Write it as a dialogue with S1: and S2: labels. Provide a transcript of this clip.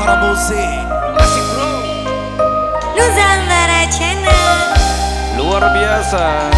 S1: Dewantara Musik
S2: Asik bro
S3: Nusantara Channel.
S2: Luar biasa.